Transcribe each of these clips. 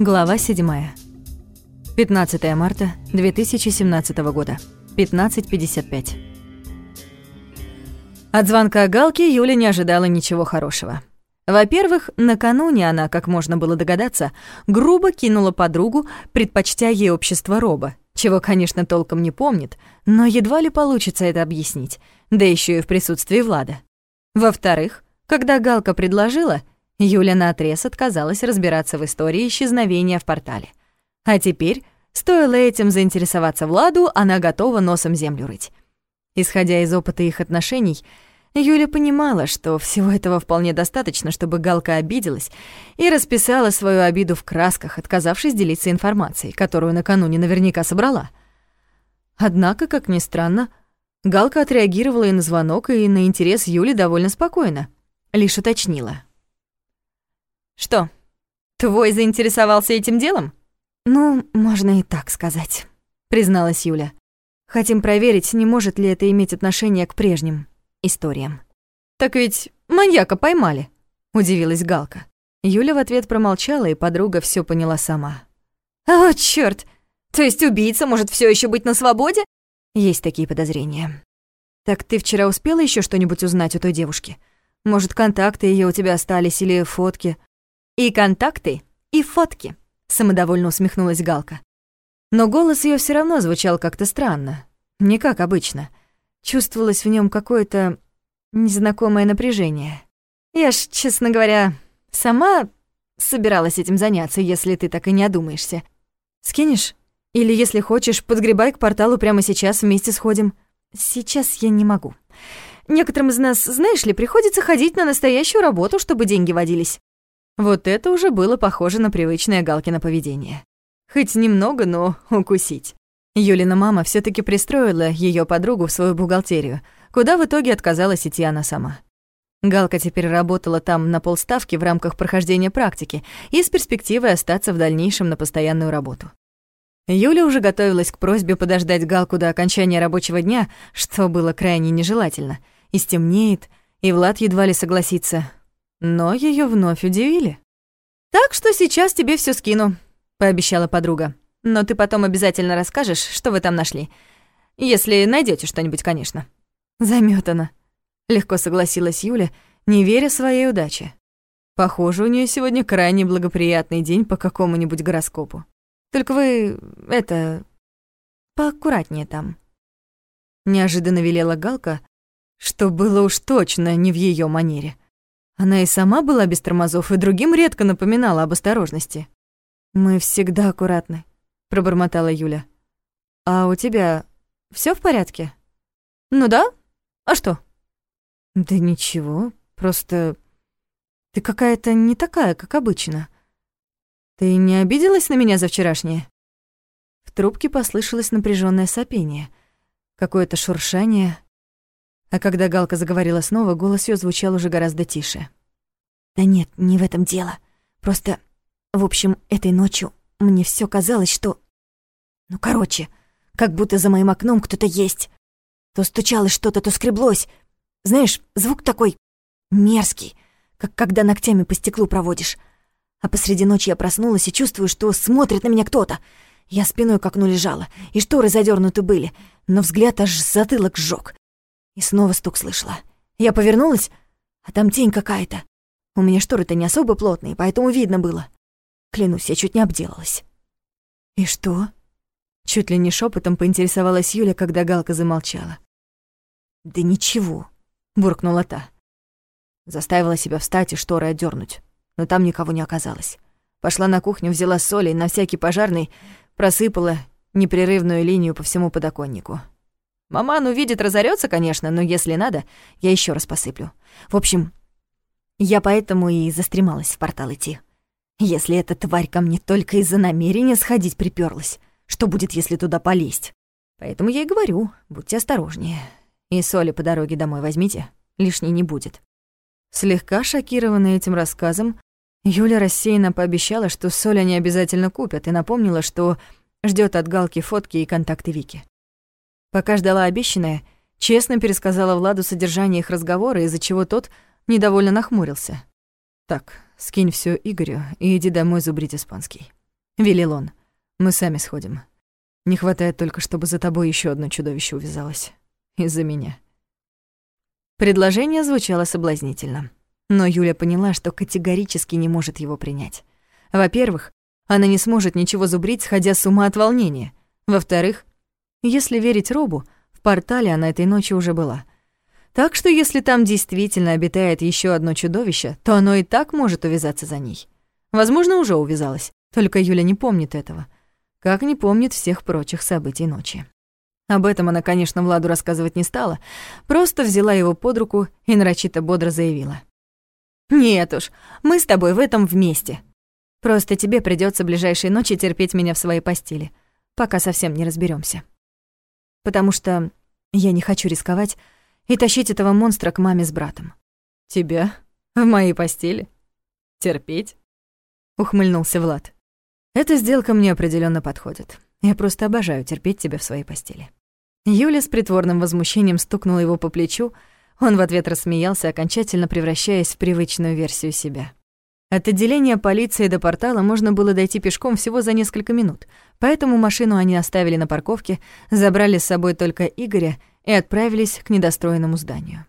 Глава 7. 15 марта 2017 года. 15.55. От звонка Галки Юля не ожидала ничего хорошего. Во-первых, накануне она, как можно было догадаться, грубо кинула подругу, предпочтя ей общество Роба, чего, конечно, толком не помнит, но едва ли получится это объяснить, да еще и в присутствии Влада. Во-вторых, когда Галка предложила — Юля наотрез отказалась разбираться в истории исчезновения в портале. А теперь, стоило этим заинтересоваться Владу, она готова носом землю рыть. Исходя из опыта их отношений, Юля понимала, что всего этого вполне достаточно, чтобы Галка обиделась и расписала свою обиду в красках, отказавшись делиться информацией, которую накануне наверняка собрала. Однако, как ни странно, Галка отреагировала и на звонок, и на интерес Юли довольно спокойно. Лишь уточнила. «Что, твой заинтересовался этим делом?» «Ну, можно и так сказать», — призналась Юля. «Хотим проверить, не может ли это иметь отношение к прежним историям». «Так ведь маньяка поймали», — удивилась Галка. Юля в ответ промолчала, и подруга все поняла сама. «О, чёрт! То есть убийца может все еще быть на свободе?» «Есть такие подозрения». «Так ты вчера успела еще что-нибудь узнать у той девушки? Может, контакты ее у тебя остались или фотки?» «И контакты, и фотки», — самодовольно усмехнулась Галка. Но голос ее все равно звучал как-то странно, не как обычно. Чувствовалось в нем какое-то незнакомое напряжение. Я ж, честно говоря, сама собиралась этим заняться, если ты так и не одумаешься. Скинешь? Или, если хочешь, подгребай к порталу прямо сейчас, вместе сходим. Сейчас я не могу. Некоторым из нас, знаешь ли, приходится ходить на настоящую работу, чтобы деньги водились. Вот это уже было похоже на привычное Галкино поведение. Хоть немного, но укусить. Юлина мама все таки пристроила ее подругу в свою бухгалтерию, куда в итоге отказалась идти она сама. Галка теперь работала там на полставки в рамках прохождения практики и с перспективой остаться в дальнейшем на постоянную работу. Юля уже готовилась к просьбе подождать Галку до окончания рабочего дня, что было крайне нежелательно. И стемнеет, и Влад едва ли согласится, но ее вновь удивили. «Так что сейчас тебе все скину», — пообещала подруга. «Но ты потом обязательно расскажешь, что вы там нашли. Если найдете что-нибудь, конечно». Заметана. Легко согласилась Юля, не веря своей удаче. Похоже, у нее сегодня крайне благоприятный день по какому-нибудь гороскопу. Только вы, это, поаккуратнее там. Неожиданно велела Галка, что было уж точно не в ее манере. Она и сама была без тормозов, и другим редко напоминала об осторожности. «Мы всегда аккуратны», — пробормотала Юля. «А у тебя все в порядке?» «Ну да. А что?» «Да ничего, просто ты какая-то не такая, как обычно. Ты не обиделась на меня за вчерашнее?» В трубке послышалось напряженное сопение, какое-то шуршание, а когда Галка заговорила снова, голос ее звучал уже гораздо тише. «Да нет, не в этом дело. Просто, в общем, этой ночью мне все казалось, что... Ну, короче, как будто за моим окном кто-то есть. То стучалось что-то, то скреблось. Знаешь, звук такой мерзкий, как когда ногтями по стеклу проводишь. А посреди ночи я проснулась и чувствую, что смотрит на меня кто-то. Я спиной к окну лежала, и шторы задернуты были, но взгляд аж затылок сжёг. И снова стук слышала. Я повернулась, а там тень какая-то. У меня шторы-то не особо плотные, поэтому видно было. Клянусь, я чуть не обделалась. «И что?» Чуть ли не шепотом поинтересовалась Юля, когда Галка замолчала. «Да ничего», — буркнула та. Заставила себя встать и шторы отдернуть, но там никого не оказалось. Пошла на кухню, взяла соли и на всякий пожарный просыпала непрерывную линию по всему подоконнику. Маман увидит, разорется, конечно, но если надо, я еще раз посыплю. В общем, я поэтому и застремалась в портал идти. Если эта тварь ко мне только из-за намерения сходить приперлась, что будет, если туда полезть? Поэтому я и говорю, будьте осторожнее. И соли по дороге домой возьмите, лишней не будет. Слегка шокированная этим рассказом, Юля рассеянно пообещала, что соль они обязательно купят, и напомнила, что ждет от Галки фотки и контакты Вики. Пока ждала обещанное, честно пересказала Владу содержание их разговора, из-за чего тот недовольно нахмурился. «Так, скинь все Игорю и иди домой зубрить испанский. — велел он. «Мы сами сходим. Не хватает только, чтобы за тобой еще одно чудовище увязалось. Из-за меня». Предложение звучало соблазнительно. Но Юля поняла, что категорически не может его принять. Во-первых, она не сможет ничего зубрить, сходя с ума от волнения. Во-вторых, если верить Робу, в портале она этой ночью уже была. Так что если там действительно обитает еще одно чудовище, то оно и так может увязаться за ней. Возможно, уже увязалось, только Юля не помнит этого, как не помнит всех прочих событий ночи. Об этом она, конечно, Владу рассказывать не стала, просто взяла его под руку и нарочито бодро заявила. «Нет уж, мы с тобой в этом вместе. Просто тебе придется ближайшие ночи терпеть меня в своей постели, пока совсем не разберемся. Потому что я не хочу рисковать и тащить этого монстра к маме с братом». «Тебя? В моей постели? Терпеть?» — ухмыльнулся Влад. «Эта сделка мне определенно подходит. Я просто обожаю терпеть тебя в своей постели». Юля с притворным возмущением стукнула его по плечу, он в ответ рассмеялся, окончательно превращаясь в привычную версию себя. От отделения полиции до портала можно было дойти пешком всего за несколько минут, поэтому машину они оставили на парковке, забрали с собой только Игоря и отправились к недостроенному зданию.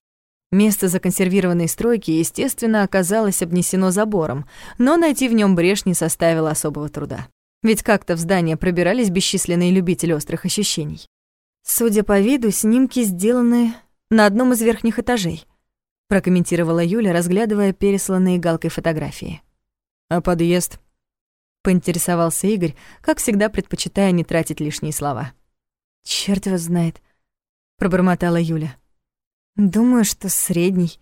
Место законсервированной стройки, естественно, оказалось обнесено забором, но найти в нем брешь не составило особого труда. Ведь как-то в здание пробирались бесчисленные любители острых ощущений. Судя по виду, снимки сделаны на одном из верхних этажей, прокомментировала Юля, разглядывая пересланные галкой фотографии. А подъезд? Поинтересовался Игорь, как всегда предпочитая не тратить лишние слова. Черт его знает, пробормотала Юля. Думаю, что средний.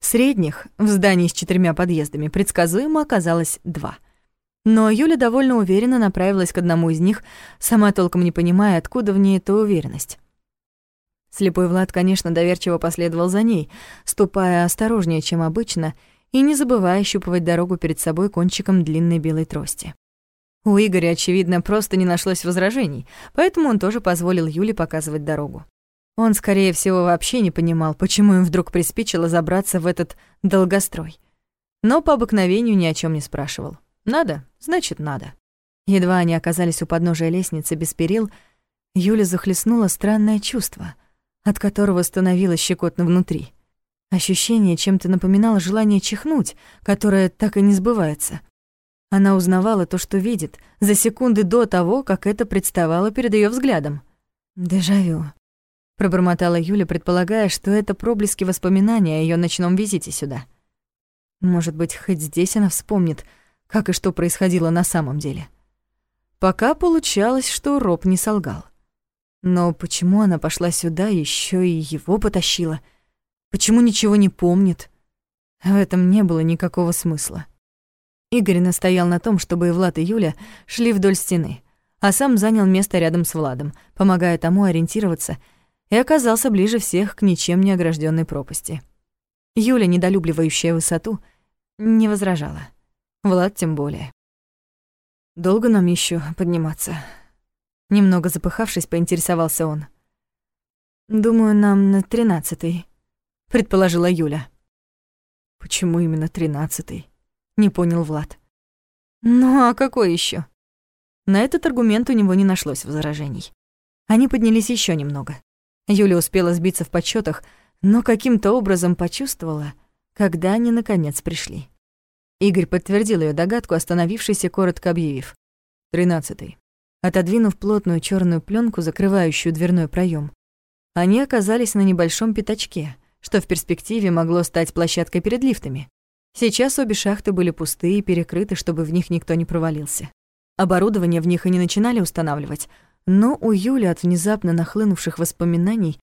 Средних в здании с четырьмя подъездами предсказуемо оказалось два. Но Юля довольно уверенно направилась к одному из них, сама толком не понимая, откуда в ней эта уверенность. Слепой Влад, конечно, доверчиво последовал за ней, ступая осторожнее, чем обычно, и не забывая щупывать дорогу перед собой кончиком длинной белой трости. У Игоря, очевидно, просто не нашлось возражений, поэтому он тоже позволил Юле показывать дорогу. Он, скорее всего, вообще не понимал, почему им вдруг приспичило забраться в этот долгострой. Но по обыкновению ни о чем не спрашивал. Надо, значит, надо. Едва они оказались у подножия лестницы без перил, Юля захлестнула странное чувство — от которого становилось щекотно внутри. Ощущение чем-то напоминало желание чихнуть, которое так и не сбывается. Она узнавала то, что видит, за секунды до того, как это представало перед ее взглядом. «Дежавю», — пробормотала Юля, предполагая, что это проблески воспоминания о ее ночном визите сюда. Может быть, хоть здесь она вспомнит, как и что происходило на самом деле. Пока получалось, что Роб не солгал. Но почему она пошла сюда, еще и его потащила? Почему ничего не помнит? В этом не было никакого смысла. Игорь настоял на том, чтобы и Влад, и Юля шли вдоль стены, а сам занял место рядом с Владом, помогая тому ориентироваться, и оказался ближе всех к ничем не огражденной пропасти. Юля, недолюбливающая высоту, не возражала. Влад тем более. «Долго нам еще подниматься?» Немного запыхавшись, поинтересовался он. «Думаю, нам на тринадцатый», — предположила Юля. «Почему именно тринадцатый?» — не понял Влад. «Ну а какой еще? На этот аргумент у него не нашлось возражений. Они поднялись еще немного. Юля успела сбиться в подсчетах, но каким-то образом почувствовала, когда они наконец пришли. Игорь подтвердил ее догадку, остановившись и коротко объявив. «Тринадцатый». Отодвинув плотную черную пленку, закрывающую дверной проем, они оказались на небольшом пятачке, что в перспективе могло стать площадкой перед лифтами. Сейчас обе шахты были пустые и перекрыты, чтобы в них никто не провалился. Оборудование в них и не начинали устанавливать, но у Юли от внезапно нахлынувших воспоминаний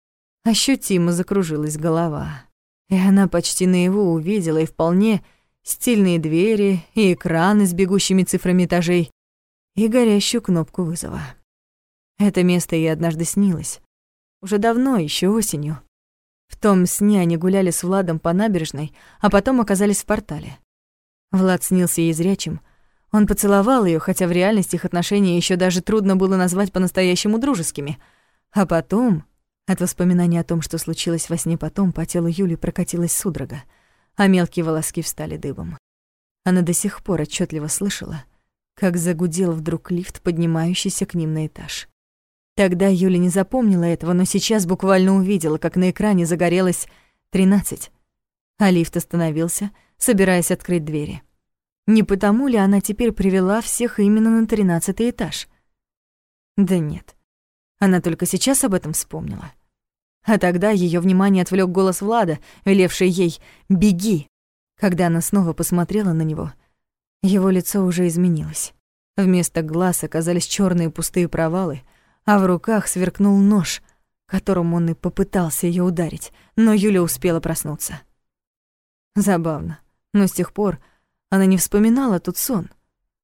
ощутимо закружилась голова. И она почти наяву увидела и вполне стильные двери, и экраны с бегущими цифрами этажей, и горящую кнопку вызова. Это место ей однажды снилось. Уже давно, еще осенью. В том сне они гуляли с Владом по набережной, а потом оказались в портале. Влад снился ей зрячим. Он поцеловал ее, хотя в реальности их отношения еще даже трудно было назвать по-настоящему дружескими. А потом, от воспоминаний о том, что случилось во сне потом, по телу Юли прокатилась судорога, а мелкие волоски встали дыбом. Она до сих пор отчетливо слышала, как загудел вдруг лифт, поднимающийся к ним на этаж. Тогда Юля не запомнила этого, но сейчас буквально увидела, как на экране загорелось 13, а лифт остановился, собираясь открыть двери. Не потому ли она теперь привела всех именно на тринадцатый этаж? Да нет. Она только сейчас об этом вспомнила. А тогда ее внимание отвлек голос Влада, велевший ей «Беги!». Когда она снова посмотрела на него, его лицо уже изменилось. Вместо глаз оказались черные пустые провалы, а в руках сверкнул нож, которым он и попытался ее ударить, но Юля успела проснуться. Забавно, но с тех пор она не вспоминала тот сон,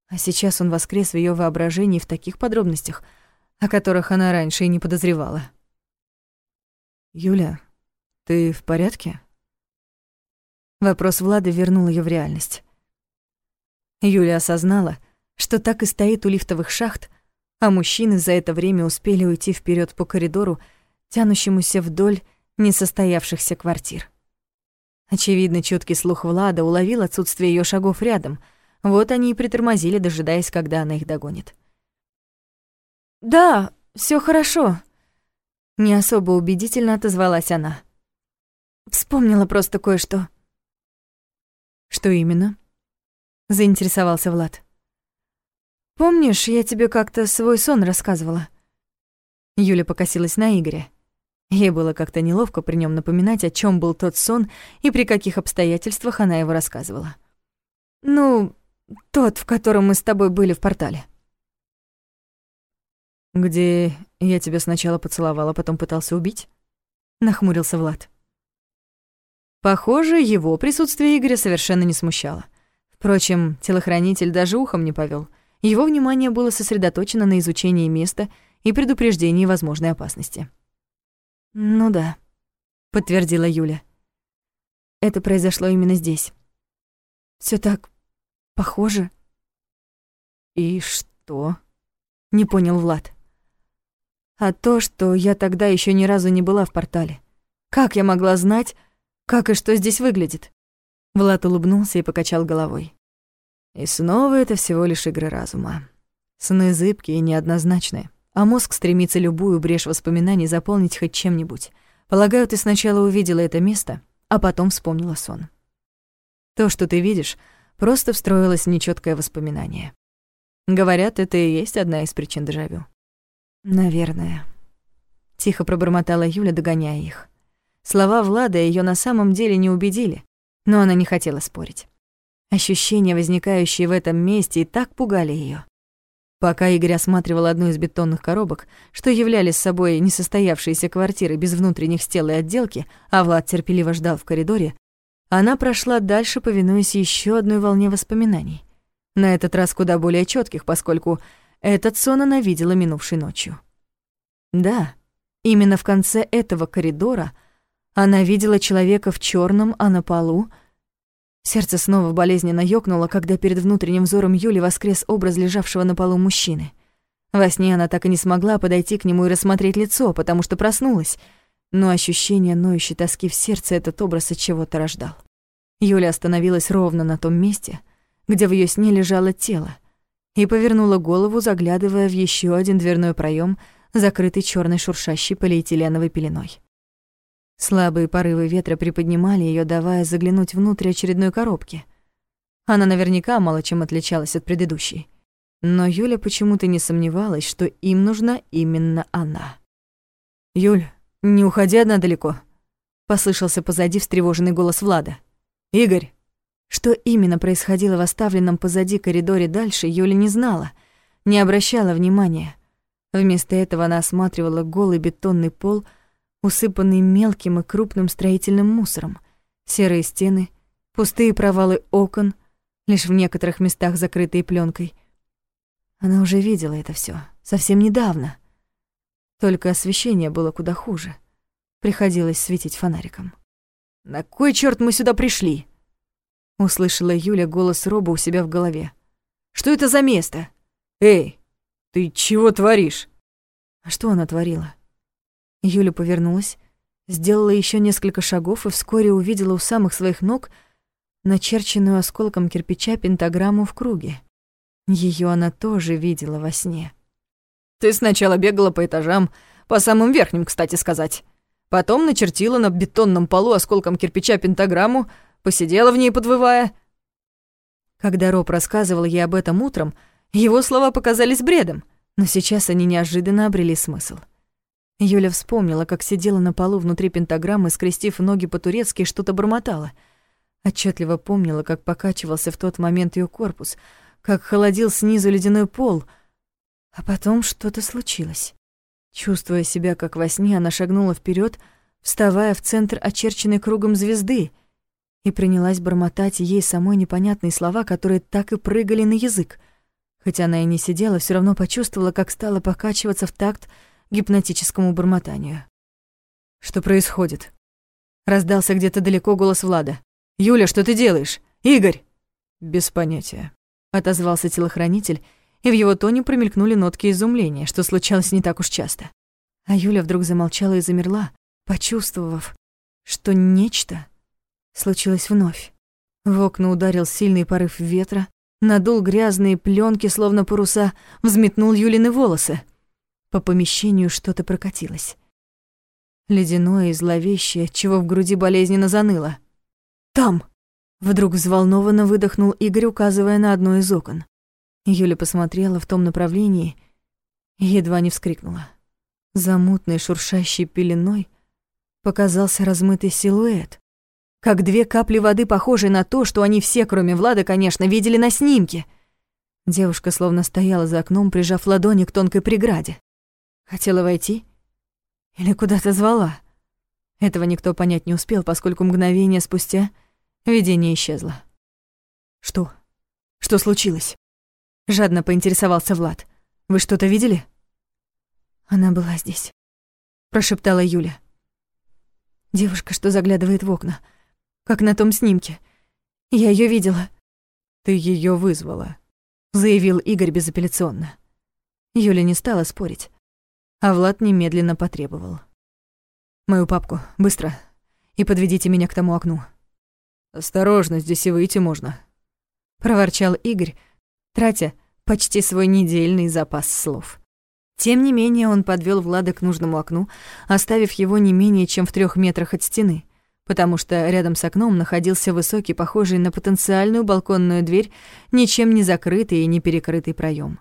а сейчас он воскрес в ее воображении в таких подробностях, о которых она раньше и не подозревала. «Юля, ты в порядке?» Вопрос Влада вернул ее в реальность. Юля осознала, что так и стоит у лифтовых шахт, а мужчины за это время успели уйти вперед по коридору, тянущемуся вдоль несостоявшихся квартир. Очевидно, чуткий слух Влада уловил отсутствие ее шагов рядом. Вот они и притормозили, дожидаясь, когда она их догонит. «Да, все хорошо», — не особо убедительно отозвалась она. «Вспомнила просто кое-что». «Что именно?» — заинтересовался Влад. «Помнишь, я тебе как-то свой сон рассказывала?» Юля покосилась на Игоря. Ей было как-то неловко при нем напоминать, о чем был тот сон и при каких обстоятельствах она его рассказывала. «Ну, тот, в котором мы с тобой были в портале». «Где я тебя сначала поцеловала, потом пытался убить?» — нахмурился Влад. Похоже, его присутствие Игоря совершенно не смущало. Впрочем, телохранитель даже ухом не повел. Его внимание было сосредоточено на изучении места и предупреждении возможной опасности. «Ну да», — подтвердила Юля. «Это произошло именно здесь. Все так похоже». «И что?» — не понял Влад. «А то, что я тогда еще ни разу не была в портале. Как я могла знать, как и что здесь выглядит?» Влад улыбнулся и покачал головой. И снова это всего лишь игры разума. Сны зыбкие и неоднозначные а мозг стремится любую брешь воспоминаний заполнить хоть чем-нибудь. Полагаю, ты сначала увидела это место, а потом вспомнила сон. То, что ты видишь, просто встроилось в нечёткое воспоминание. Говорят, это и есть одна из причин дежавю. Наверное. Тихо пробормотала Юля, догоняя их. Слова Влада её на самом деле не убедили, но она не хотела спорить. Ощущения, возникающие в этом месте, и так пугали её. Пока Игорь осматривал одну из бетонных коробок, что являли собой несостоявшиеся квартиры без внутренних стел и отделки, а Влад терпеливо ждал в коридоре, она прошла дальше, повинуясь еще одной волне воспоминаний. На этот раз куда более четких, поскольку этот сон она видела минувшей ночью. Да, именно в конце этого коридора она видела человека в черном, а на полу — Сердце снова болезненно ёкнуло, когда перед внутренним взором Юли воскрес образ лежавшего на полу мужчины. Во сне она так и не смогла подойти к нему и рассмотреть лицо, потому что проснулась, но ощущение ноющей тоски в сердце этот образ от чего-то рождал. Юля остановилась ровно на том месте, где в её сне лежало тело, и повернула голову, заглядывая в ещё один дверной проём, закрытый чёрной шуршащей полиэтиленовой пеленой. Слабые порывы ветра приподнимали ее, давая заглянуть внутрь очередной коробки. Она наверняка мало чем отличалась от предыдущей. Но Юля почему-то не сомневалась, что им нужна именно она. «Юль, не уходи одна далеко», — послышался позади встревоженный голос Влада. «Игорь!» Что именно происходило в оставленном позади коридоре дальше, Юля не знала, не обращала внимания. Вместо этого она осматривала голый бетонный пол — усыпанный мелким и крупным строительным мусором, серые стены, пустые провалы окон, лишь в некоторых местах закрытые пленкой. Она уже видела это все совсем недавно. Только освещение было куда хуже. Приходилось светить фонариком. «На кой черт мы сюда пришли?» Услышала Юля голос Роба у себя в голове. «Что это за место? Эй, ты чего творишь?» А что она творила? Юля повернулась, сделала еще несколько шагов и вскоре увидела у самых своих ног начерченную осколком кирпича пентаграмму в круге. Ее она тоже видела во сне. «Ты сначала бегала по этажам, по самым верхним, кстати сказать. Потом начертила на бетонном полу осколком кирпича пентаграмму, посидела в ней, подвывая». Когда Роб рассказывал ей об этом утром, его слова показались бредом, но сейчас они неожиданно обрели смысл. Юля вспомнила, как сидела на полу внутри пентаграммы, скрестив ноги по-турецки и что-то бормотала. Отчетливо помнила, как покачивался в тот момент ее корпус, как холодил снизу ледяной пол, а потом что-то случилось. Чувствуя себя как во сне, она шагнула вперед, вставая в центр очерченной кругом звезды, и принялась бормотать ей самой непонятные слова, которые так и прыгали на язык. Хотя она и не сидела, все равно почувствовала, как стала покачиваться в такт гипнотическому бормотанию. «Что происходит?» Раздался где-то далеко голос Влада. «Юля, что ты делаешь? Игорь!» «Без понятия», — отозвался телохранитель, и в его тоне промелькнули нотки изумления, что случалось не так уж часто. А Юля вдруг замолчала и замерла, почувствовав, что нечто случилось вновь. В окна ударил сильный порыв ветра, надул грязные пленки, словно паруса, взметнул Юлины волосы — по помещению что-то прокатилось. Ледяное и зловещее, чего в груди болезненно заныло. «Там!» Вдруг взволнованно выдохнул Игорь, указывая на одно из окон. Юля посмотрела в том направлении и едва не вскрикнула. За мутной шуршащей пеленой показался размытый силуэт, как две капли воды, похожие на то, что они все, кроме Влада, конечно, видели на снимке. Девушка словно стояла за окном, прижав ладони к тонкой преграде. Хотела войти? Или куда-то звала? Этого никто понять не успел, поскольку мгновение спустя видение исчезло. «Что? Что случилось?» Жадно поинтересовался Влад. «Вы что-то видели?» «Она была здесь», — прошептала Юля. «Девушка, что заглядывает в окна, как на том снимке. Я ее видела». «Ты ее вызвала», — заявил Игорь безапелляционно. Юля не стала спорить а Влад немедленно потребовал. «Мою папку, быстро, и подведите меня к тому окну». «Осторожно, здесь и выйти можно», — проворчал Игорь, тратя почти свой недельный запас слов. Тем не менее он подвел Влада к нужному окну, оставив его не менее чем в трех метрах от стены, потому что рядом с окном находился высокий, похожий на потенциальную балконную дверь, ничем не закрытый и не перекрытый проем.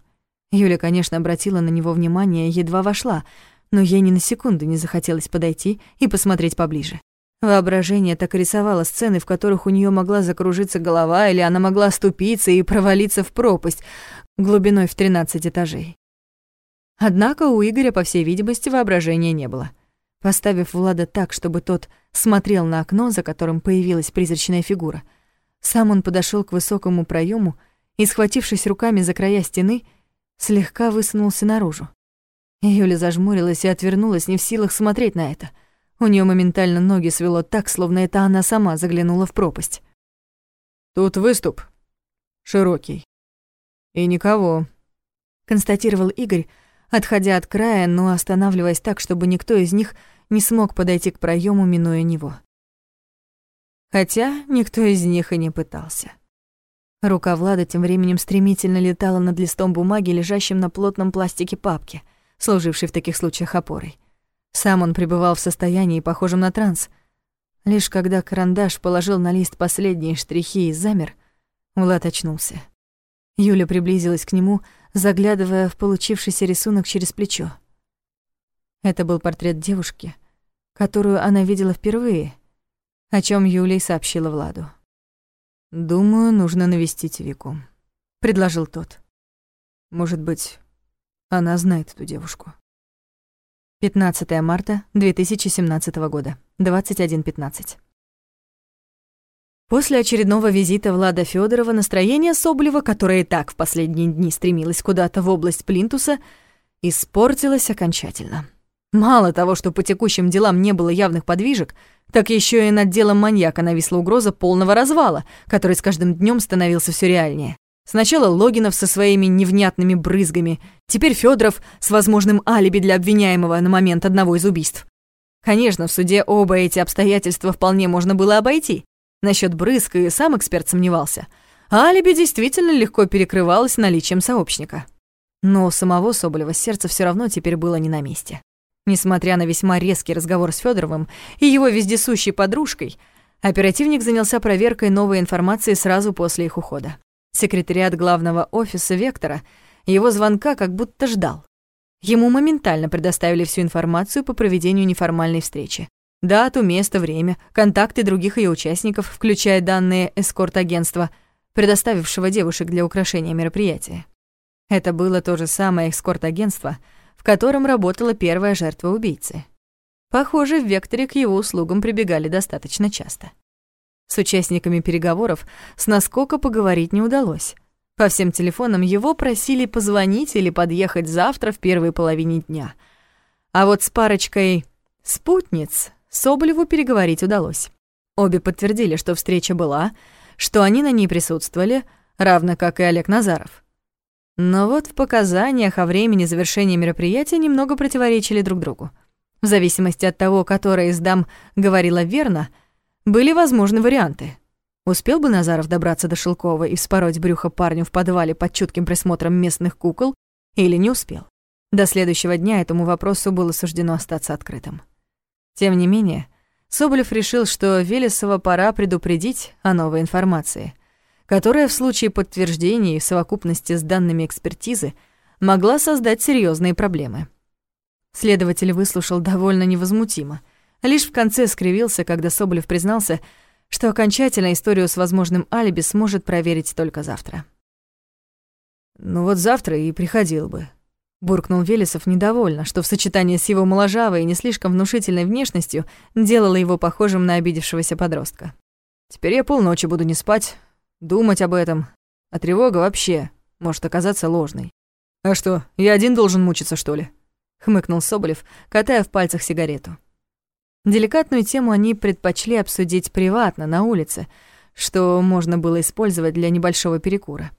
Юля, конечно, обратила на него внимание, едва вошла, но ей ни на секунду не захотелось подойти и посмотреть поближе. Воображение так рисовало сцены, в которых у нее могла закружиться голова, или она могла оступиться и провалиться в пропасть глубиной в 13 этажей. Однако у Игоря, по всей видимости, воображения не было. Поставив Влада так, чтобы тот смотрел на окно, за которым появилась призрачная фигура, сам он подошел к высокому проему и, схватившись руками за края стены, слегка высунулся наружу. Юля зажмурилась и отвернулась, не в силах смотреть на это. У нее моментально ноги свело так, словно это она сама заглянула в пропасть. «Тут выступ. Широкий. И никого», — констатировал Игорь, отходя от края, но останавливаясь так, чтобы никто из них не смог подойти к проему, минуя него. Хотя никто из них и не пытался. Рука Влада тем временем стремительно летала над листом бумаги, лежащим на плотном пластике папки, служившей в таких случаях опорой. Сам он пребывал в состоянии, похожем на транс. Лишь когда карандаш положил на лист последние штрихи и замер, Влад очнулся. Юля приблизилась к нему, заглядывая в получившийся рисунок через плечо. Это был портрет девушки, которую она видела впервые, о чем и сообщила Владу. «Думаю, нужно навестить Вику», — предложил тот. «Может быть, она знает эту девушку». 15 марта 2017 года, 21.15. После очередного визита Влада Федорова настроение Соболева, которое и так в последние дни стремилось куда-то в область Плинтуса, испортилось окончательно. Мало того, что по текущим делам не было явных подвижек, так еще и над делом маньяка нависла угроза полного развала, который с каждым днем становился все реальнее. Сначала Логинов со своими невнятными брызгами, теперь Федоров с возможным алиби для обвиняемого на момент одного из убийств. Конечно, в суде оба эти обстоятельства вполне можно было обойти. Насчет брызг и сам эксперт сомневался. алиби действительно легко перекрывалось наличием сообщника. Но у самого Соболева сердце все равно теперь было не на месте. Несмотря на весьма резкий разговор с Федоровым и его вездесущей подружкой, оперативник занялся проверкой новой информации сразу после их ухода. Секретариат главного офиса Вектора его звонка как будто ждал. Ему моментально предоставили всю информацию по проведению неформальной встречи. Дату, место, время, контакты других ее участников, включая данные эскорт-агентства, предоставившего девушек для украшения мероприятия. Это было то же самое эскорт-агентство, котором работала первая жертва убийцы. Похоже, в Векторе к его услугам прибегали достаточно часто. С участниками переговоров с наскока поговорить не удалось. По всем телефонам его просили позвонить или подъехать завтра в первой половине дня. А вот с парочкой спутниц Соболеву переговорить удалось. Обе подтвердили, что встреча была, что они на ней присутствовали, равно как и Олег Назаров. Но вот в показаниях о времени завершения мероприятия немного противоречили друг другу. В зависимости от того, которая из дам говорила верно — были возможны варианты. Успел бы Назаров добраться до Шелкова и вспороть брюхо парню в подвале под чутким присмотром местных кукол или не успел? До следующего дня этому вопросу было суждено остаться открытым. Тем не менее, Соболев решил, что Велесова пора предупредить о новой информации, которая в случае подтверждения и совокупности с данными экспертизы могла создать серьезные проблемы. Следователь выслушал довольно невозмутимо — Лишь в конце скривился, когда Соболев признался, что окончательно историю с возможным алиби сможет проверить только завтра. «Ну вот завтра и приходил бы», — буркнул Велесов недовольно, что в сочетании с его моложавой и не слишком внушительной внешностью делало его похожим на обидевшегося подростка. «Теперь я полночи буду не спать, думать об этом, а тревога вообще может оказаться ложной». «А что, я один должен мучиться, что ли?» — хмыкнул Соболев, катая в пальцах сигарету. Деликатную тему они предпочли обсудить приватно, на улице, что можно было использовать для небольшого перекура.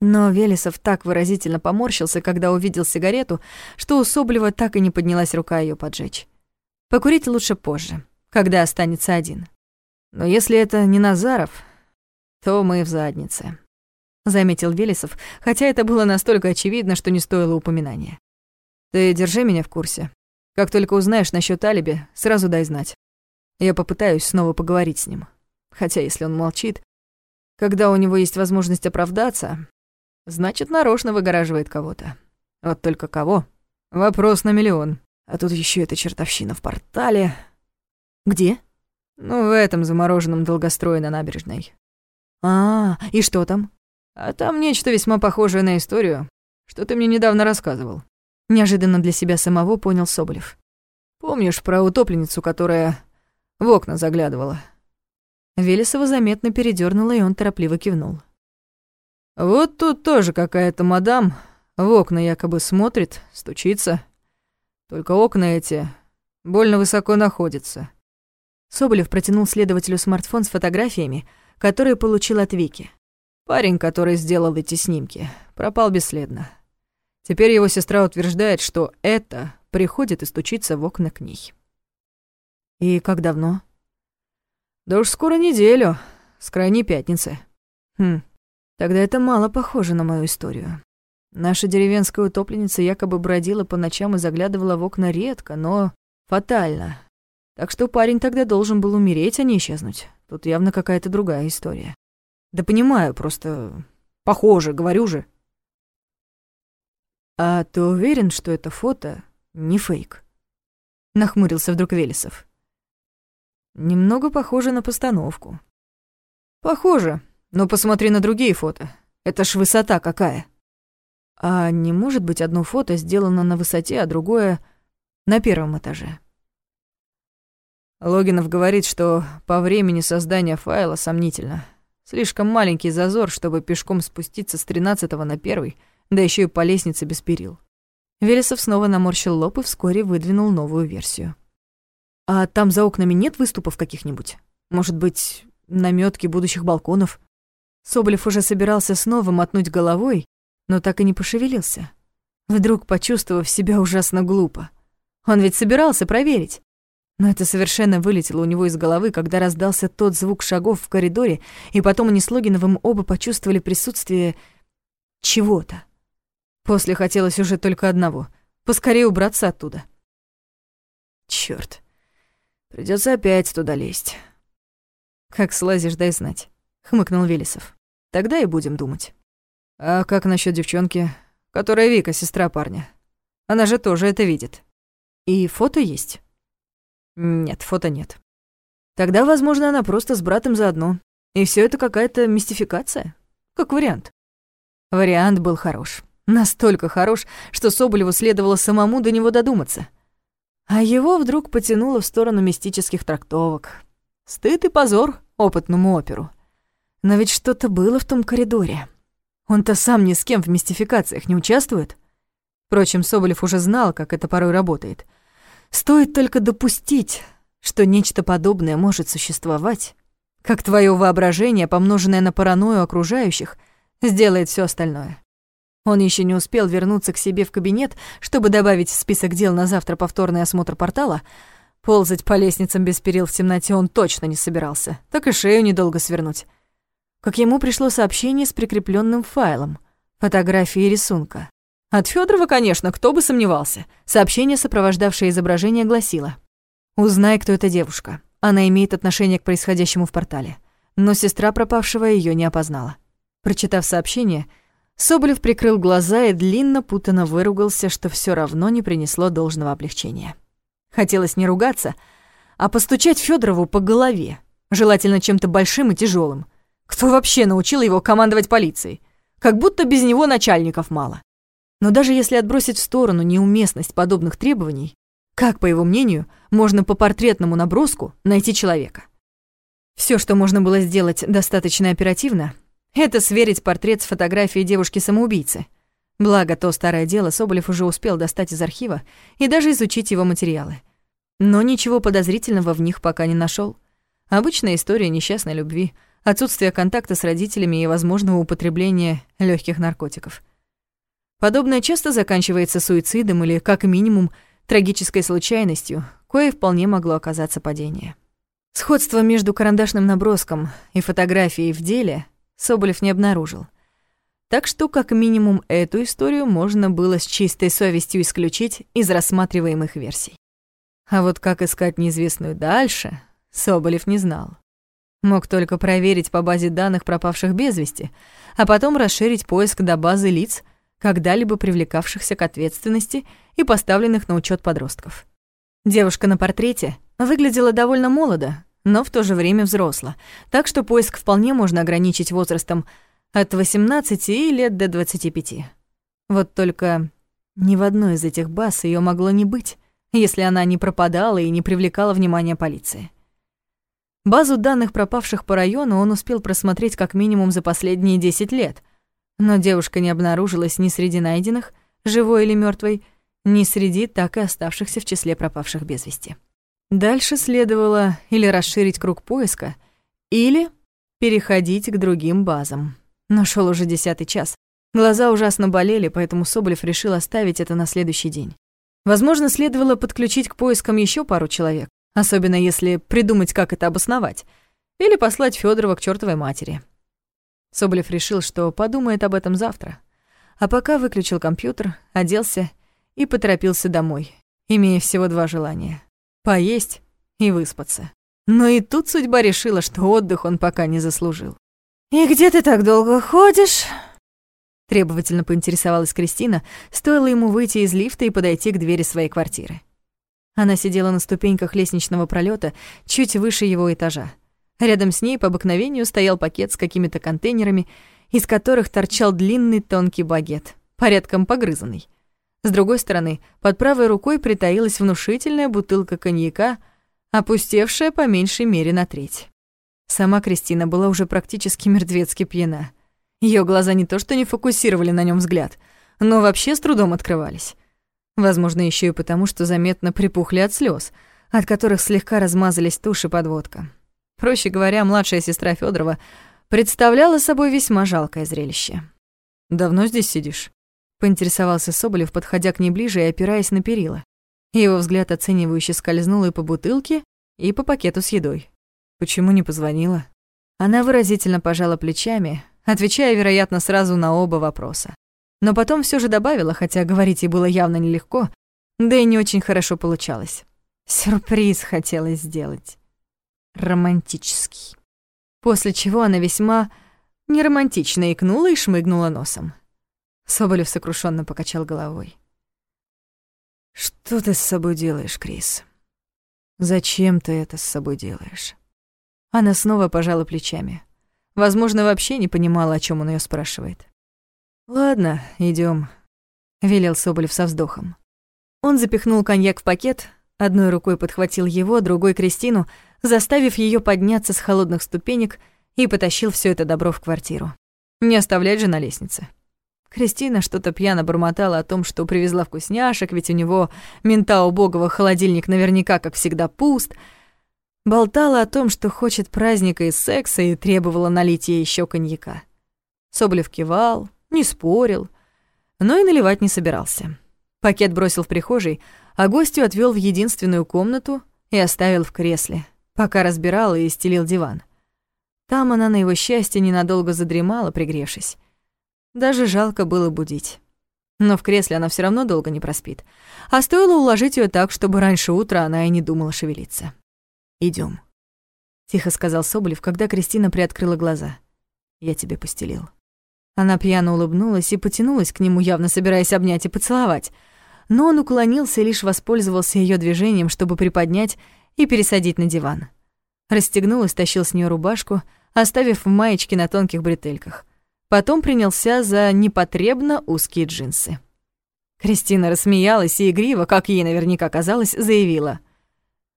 Но Велесов так выразительно поморщился, когда увидел сигарету, что у Соболева так и не поднялась рука ее поджечь. Покурить лучше позже, когда останется один. Но если это не Назаров, то мы в заднице, заметил Велесов, хотя это было настолько очевидно, что не стоило упоминания. Ты держи меня в курсе. Как только узнаешь насчет алиби, сразу дай знать. Я попытаюсь снова поговорить с ним. Хотя если он молчит, когда у него есть возможность оправдаться, значит, нарочно выгораживает кого-то. Вот только кого? Вопрос на миллион. А тут еще эта чертовщина в портале. Где? Ну, в этом замороженном долгострое на набережной. А, и что там? А там нечто весьма похожее на историю, что ты мне недавно рассказывал. Неожиданно для себя самого понял Соболев. «Помнишь про утопленницу, которая в окна заглядывала?» Велесова заметно передёрнула, и он торопливо кивнул. «Вот тут тоже какая-то мадам в окна якобы смотрит, стучится. Только окна эти больно высоко находятся». Соболев протянул следователю смартфон с фотографиями, которые получил от Вики. Парень, который сделал эти снимки, пропал бесследно. Теперь его сестра утверждает, что это приходит и стучится в окна к ней. И как давно? Да уж скоро неделю, с крайней пятницы. Хм, тогда это мало похоже на мою историю. Наша деревенская утопленница якобы бродила по ночам и заглядывала в окна редко, но фатально. Так что парень тогда должен был умереть, а не исчезнуть. Тут явно какая-то другая история. Да понимаю, просто похоже, говорю же. «А ты уверен, что это фото не фейк?» Нахмурился вдруг Велесов. «Немного похоже на постановку». «Похоже, но посмотри на другие фото. Это ж высота какая!» «А не может быть одно фото сделано на высоте, а другое на первом этаже?» Логинов говорит, что по времени создания файла сомнительно. Слишком маленький зазор, чтобы пешком спуститься с тринадцатого на первый — да еще и по лестнице без перил. Велесов снова наморщил лоб и вскоре выдвинул новую версию. «А там за окнами нет выступов каких-нибудь? Может быть, намётки будущих балконов?» Соболев уже собирался снова мотнуть головой, но так и не пошевелился, вдруг почувствовав себя ужасно глупо. Он ведь собирался проверить. Но это совершенно вылетело у него из головы, когда раздался тот звук шагов в коридоре, и потом они с Логиновым оба почувствовали присутствие чего-то. После хотелось уже только одного — поскорее убраться оттуда. Чёрт, придётся опять туда лезть. «Как слазишь, дай знать», — хмыкнул Велесов. «Тогда и будем думать». «А как насчет девчонки, которая Вика, сестра парня? Она же тоже это видит. И фото есть?» Нет, фото нет. Тогда, возможно, она просто с братом заодно. И все это какая-то мистификация. Как вариант. Вариант был хорош. Настолько хорош, что Соболеву следовало самому до него додуматься. А его вдруг потянуло в сторону мистических трактовок. Стыд и позор опытному оперу. Но ведь что-то было в том коридоре. Он-то сам ни с кем в мистификациях не участвует. Впрочем, Соболев уже знал, как это порой работает — Стоит только допустить, что нечто подобное может существовать, как твое воображение, помноженное на паранойю окружающих, сделает все остальное. Он еще не успел вернуться к себе в кабинет, чтобы добавить в список дел на завтра повторный осмотр портала. Ползать по лестницам без перил в темноте он точно не собирался, так и шею недолго свернуть. Как ему пришло сообщение с прикрепленным файлом, фотографии рисунка. От Федорова, конечно, кто бы сомневался. Сообщение, сопровождавшее изображение, гласило. «Узнай, кто эта девушка. Она имеет отношение к происходящему в портале». Но сестра пропавшего ее не опознала. Прочитав сообщение, Соболев прикрыл глаза и длинно путано выругался, что все равно не принесло должного облегчения. Хотелось не ругаться, а постучать Федорову по голове, желательно чем-то большим и тяжелым. Кто вообще научил его командовать полицией? Как будто без него начальников мало. Но даже если отбросить в сторону неуместность подобных требований, как, по его мнению, можно по портретному наброску найти человека? Все, что можно было сделать достаточно оперативно, это сверить портрет с фотографией девушки-самоубийцы. Благо, то старое дело Соболев уже успел достать из архива и даже изучить его материалы. Но ничего подозрительного в них пока не нашел. Обычная история несчастной любви, отсутствие контакта с родителями и возможного употребления легких наркотиков — Подобное часто заканчивается суицидом или, как минимум, трагической случайностью, кое вполне могло оказаться падение. Сходство между карандашным наброском и фотографией в деле Соболев не обнаружил. Так что, как минимум, эту историю можно было с чистой совестью исключить из рассматриваемых версий. А вот как искать неизвестную дальше, Соболев не знал. Мог только проверить по базе данных пропавших без вести, а потом расширить поиск до базы лиц, когда-либо привлекавшихся к ответственности и поставленных на учет подростков. Девушка на портрете выглядела довольно молодо, но в то же время взросла, так что поиск вполне можно ограничить возрастом от 18 лет до 25. Вот только ни в одной из этих баз ее могло не быть, если она не пропадала и не привлекала внимания полиции. Базу данных пропавших по району он успел просмотреть как минимум за последние 10 лет — но девушка не обнаружилась ни среди найденных, живой или мертвой, ни среди так и оставшихся в числе пропавших без вести. Дальше следовало или расширить круг поиска, или переходить к другим базам. Но шел уже десятый час. Глаза ужасно болели, поэтому Соболев решил оставить это на следующий день. Возможно, следовало подключить к поискам еще пару человек, особенно если придумать, как это обосновать, или послать Федорова к чертовой матери. Соболев решил, что подумает об этом завтра. А пока выключил компьютер, оделся и поторопился домой, имея всего два желания — поесть и выспаться. Но и тут судьба решила, что отдых он пока не заслужил. «И где ты так долго ходишь?» Требовательно поинтересовалась Кристина, стоило ему выйти из лифта и подойти к двери своей квартиры. Она сидела на ступеньках лестничного пролета чуть выше его этажа. Рядом с ней по обыкновению стоял пакет с какими-то контейнерами, из которых торчал длинный тонкий багет, порядком погрызанный. С другой стороны, под правой рукой притаилась внушительная бутылка коньяка, опустевшая по меньшей мере на треть. Сама Кристина была уже практически мертвецки пьяна. Ее глаза не то что не фокусировали на нем взгляд, но вообще с трудом открывались. Возможно, еще и потому, что заметно припухли от слез, от которых слегка размазались тушь и подводка. Проще говоря, младшая сестра Федорова представляла собой весьма жалкое зрелище. «Давно здесь сидишь?» — поинтересовался Соболев, подходя к ней ближе и опираясь на перила. Его взгляд оценивающе скользнул и по бутылке, и по пакету с едой. Почему не позвонила? Она выразительно пожала плечами, отвечая, вероятно, сразу на оба вопроса. Но потом все же добавила, хотя говорить ей было явно нелегко, да и не очень хорошо получалось. Сюрприз хотелось сделать. Романтический. После чего она весьма неромантично икнула и шмыгнула носом. Соболев сокрушенно покачал головой. «Что ты с собой делаешь, Крис? Зачем ты это с собой делаешь?» Она снова пожала плечами. Возможно, вообще не понимала, о чем он ее спрашивает. «Ладно, идем, велел Соболев со вздохом. Он запихнул коньяк в пакет, одной рукой подхватил его, другой — Кристину, заставив ее подняться с холодных ступенек и потащил все это добро в квартиру. Не оставлять же на лестнице. Кристина что-то пьяно бормотала о том, что привезла вкусняшек, ведь у него, мента убогого, холодильник наверняка, как всегда, пуст. Болтала о том, что хочет праздника и секса, и требовала налить ей еще коньяка. Соболев кивал, не спорил, но и наливать не собирался. Пакет бросил в прихожей, а гостю отвел в единственную комнату и оставил в кресле, пока разбирал и стелил диван. Там она, на его счастье, ненадолго задремала, пригревшись. Даже жалко было будить. Но в кресле она все равно долго не проспит. А стоило уложить ее так, чтобы раньше утра она и не думала шевелиться. Идем, тихо сказал Соболев, когда Кристина приоткрыла глаза. «Я тебе постелил». Она пьяно улыбнулась и потянулась к нему, явно собираясь обнять и поцеловать. Но он уклонился и лишь воспользовался ее движением, чтобы приподнять и пересадить на диван. Расстегнул и стащил с нее рубашку, оставив в маечке на тонких бретельках. Потом принялся за непотребно узкие джинсы. Кристина рассмеялась и игриво, как ей наверняка казалось, заявила.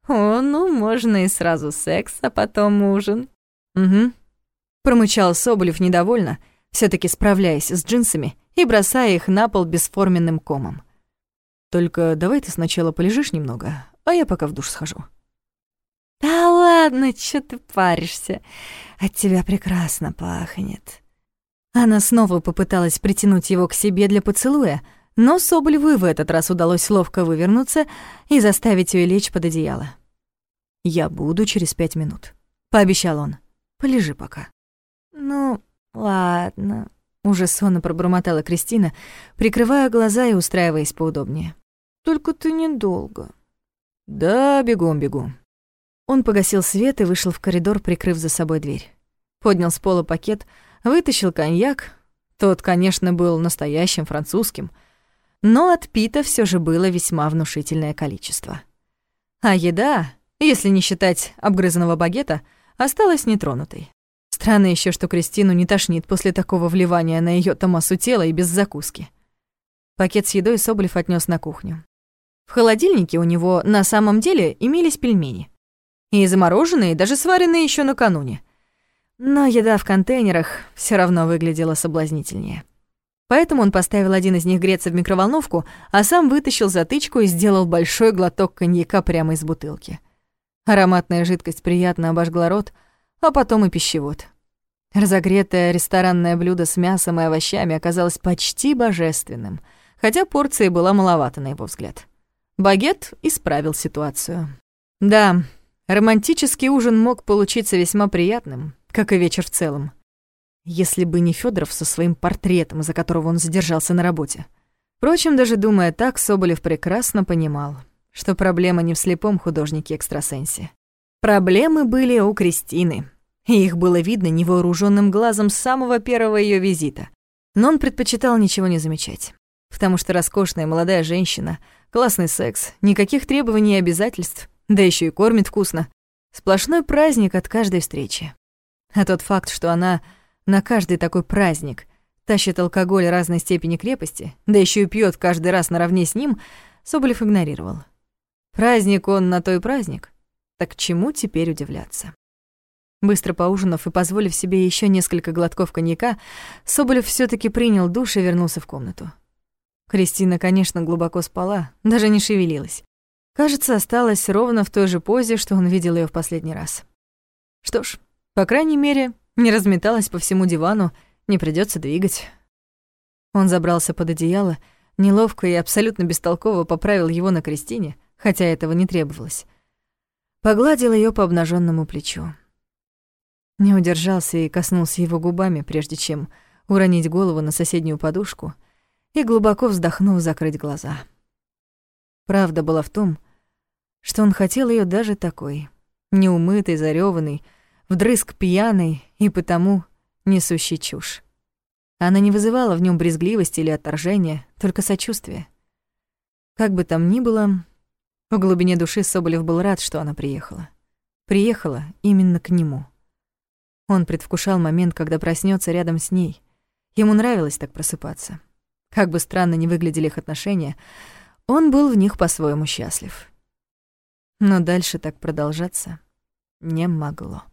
«О, ну, можно и сразу секс, а потом ужин». «Угу», — промычал Соболев недовольно, все таки справляясь с джинсами и бросая их на пол бесформенным комом. «Только давай ты сначала полежишь немного, а я пока в душ схожу». «Да ладно, чё ты паришься? От тебя прекрасно пахнет». Она снова попыталась притянуть его к себе для поцелуя, но Соболеву в этот раз удалось ловко вывернуться и заставить ее лечь под одеяло. «Я буду через пять минут», — пообещал он. «Полежи пока». «Ну, ладно», — уже сонно пробормотала Кристина, прикрывая глаза и устраиваясь поудобнее. «Только ты недолго». «Да, бегом бегу». Он погасил свет и вышел в коридор, прикрыв за собой дверь. Поднял с пола пакет, вытащил коньяк. Тот, конечно, был настоящим французским, но от пита все же было весьма внушительное количество. А еда, если не считать обгрызанного багета, осталась нетронутой. Странно еще, что Кристину не тошнит после такого вливания на ее томасу тела и без закуски. Пакет с едой Соболев отнес на кухню. Холодильнике у него на самом деле имелись пельмени. И замороженные, даже сваренные еще накануне — но еда в контейнерах все равно выглядела соблазнительнее. Поэтому он поставил один из них греться в микроволновку, а сам вытащил затычку и сделал большой глоток коньяка прямо из бутылки. Ароматная жидкость приятно обожгла рот, а потом и пищевод. Разогретое ресторанное блюдо с мясом и овощами оказалось почти божественным, хотя порции была маловато на его взгляд. Багет исправил ситуацию. Да, романтический ужин мог получиться весьма приятным, как и вечер в целом. Если бы не Федоров со своим портретом, из-за которого он задержался на работе. Впрочем, даже думая так, Соболев прекрасно понимал, что проблема не в слепом художнике-экстрасенсе. Проблемы были у Кристины, и их было видно невооруженным глазом с самого первого ее визита. Но он предпочитал ничего не замечать, потому что роскошная молодая женщина, классный секс, никаких требований и обязательств, да еще и кормит вкусно. Сплошной праздник от каждой встречи. А тот факт, что она на каждый такой праздник тащит алкоголь разной степени крепости, да еще и пьет каждый раз наравне с ним, Соболев игнорировал. Праздник он на той праздник. Так чему теперь удивляться? Быстро поужинав и позволив себе еще несколько глотков коньяка, Соболев все таки принял душ и вернулся в комнату. Кристина, конечно, глубоко спала, даже не шевелилась. Кажется, осталась ровно в той же позе, что он видел ее в последний раз. Что ж, по крайней мере, не разметалась по всему дивану, не придется двигать. Он забрался под одеяло, неловко и абсолютно бестолково поправил его на Кристине, хотя этого не требовалось. Погладил ее по обнаженному плечу. Не удержался и коснулся его губами, прежде чем уронить голову на соседнюю подушку и, глубоко вздохнув, закрыть глаза. Правда была в том, что он хотел ее даже такой, неумытой, зарёванной, вдрызг пьяной и потому несущей чушь. Она не вызывала в нем брезгливости или отторжения, только сочувствие. Как бы там ни было, в глубине души Соболев был рад, что она приехала. Приехала именно к нему. Он предвкушал момент, когда проснется рядом с ней. Ему нравилось так просыпаться. Как бы странно ни выглядели их отношения, он был в них по-своему счастлив. Но дальше так продолжаться не могло.